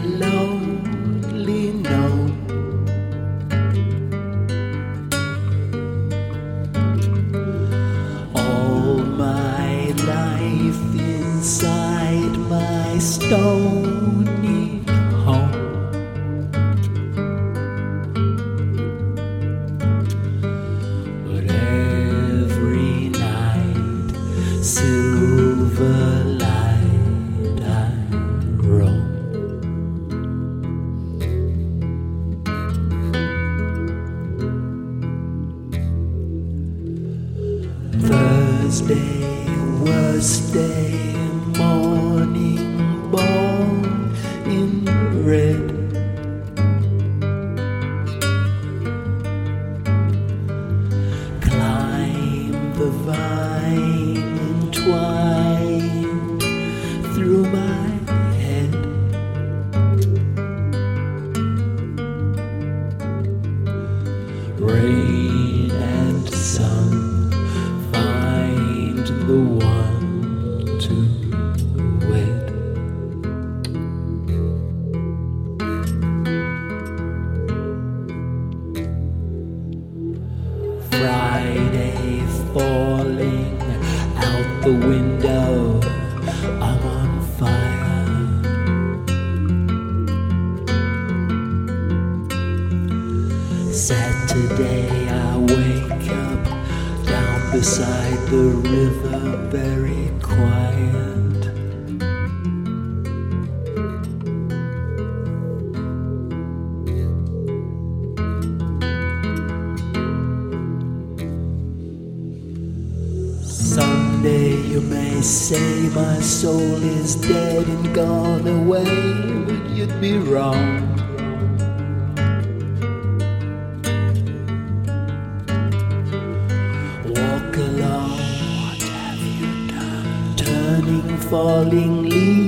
below. They say my soul is dead and gone away, but you'd be wrong. Walk along, what have you done? Turning, falling leaves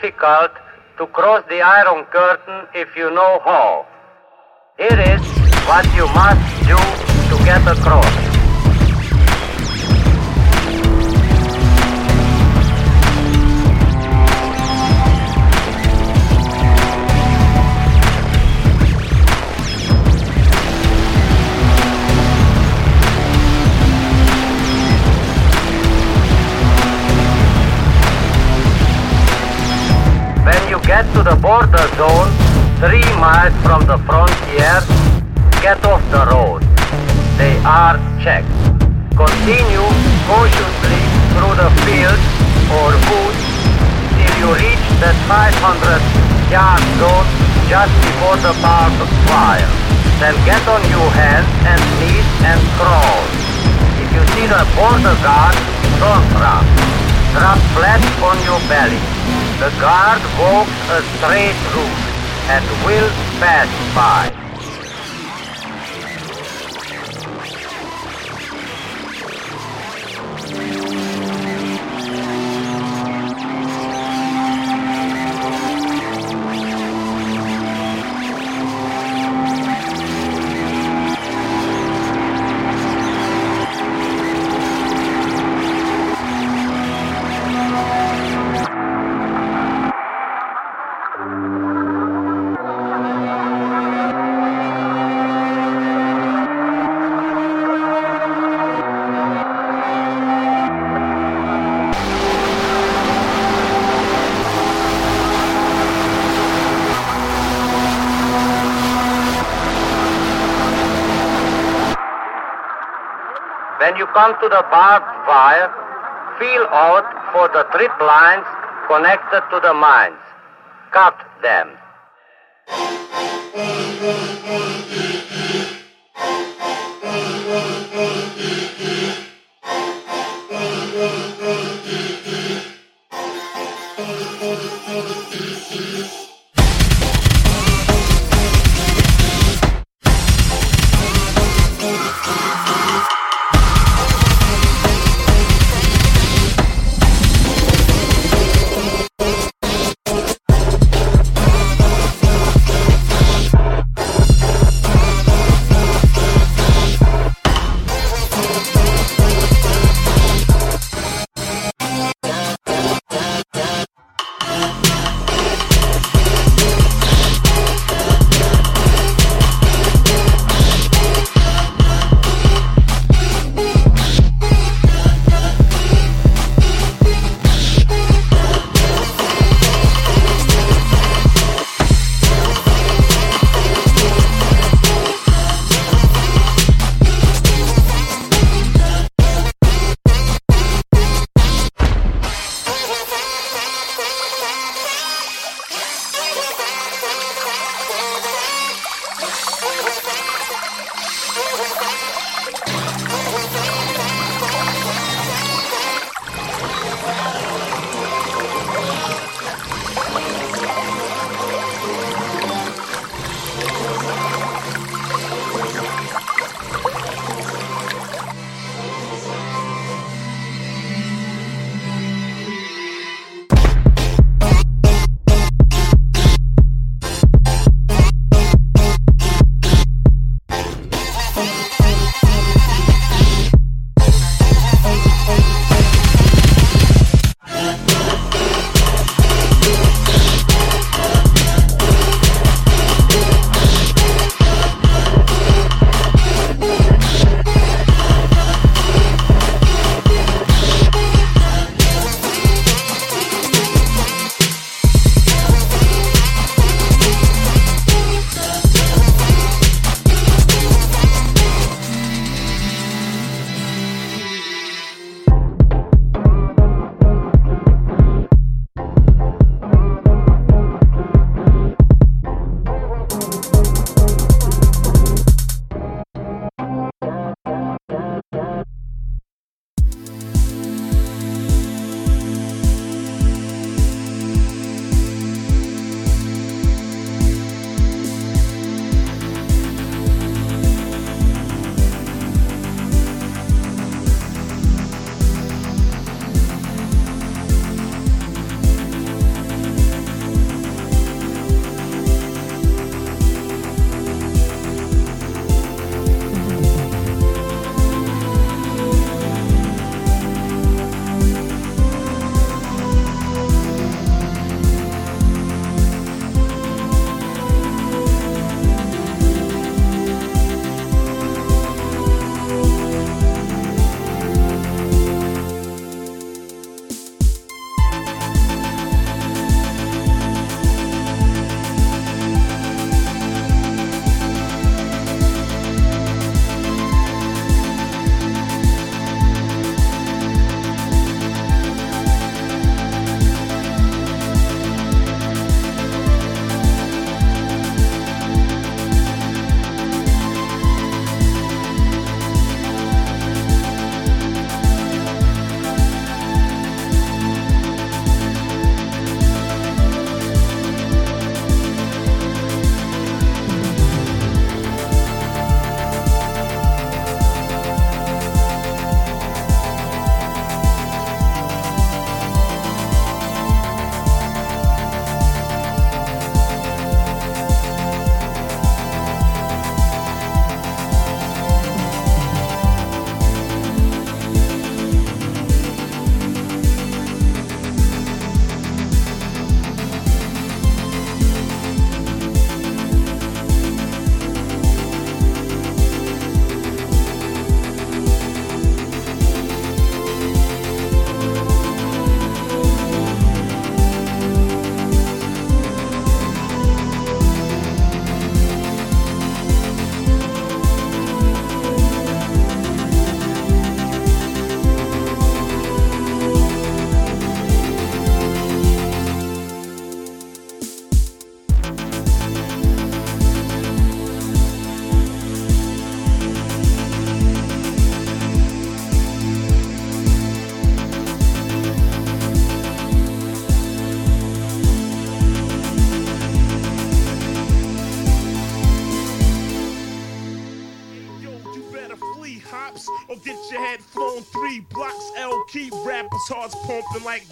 difficult to cross the Iron Curtain if you know how. Here is what you must do to get across. Three miles from the frontier, get off the road. They are checked. Continue cautiously through the fields or woods till you reach the 500 yard zone just before the barbed wire. Then get on your hands and knees and crawl. If you see the border guard, don't run. Drop flat on your belly. The guard walks a straight route and will pass by. You come to the barbed wire, feel out for the trip lines connected to the mines. Cut them. Rappers pumping like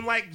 pumping like